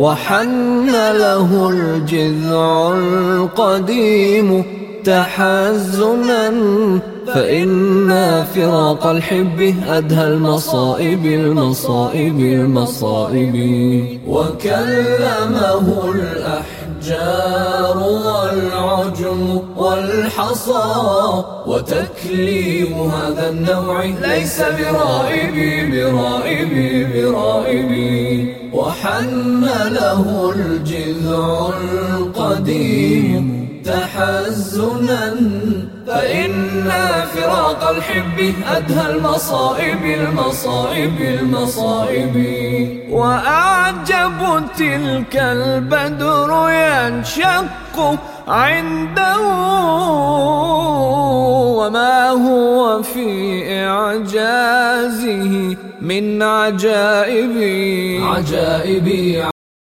وحن له الجذع القديم تحزنا فإن فراق الحب أدهى المصائب المصائب المصائب. وكلمه الأحجار والعجم والحصى وتكليم هذا النوع ليس برائبي برائبي برائبي وحن له الجذع القديم تحزنا فإن فراق الحب أدهى المصائب المصائب المصائب. وأعجب تلك البدر ينشق عنده هو في إعجازه من عجائب عجائب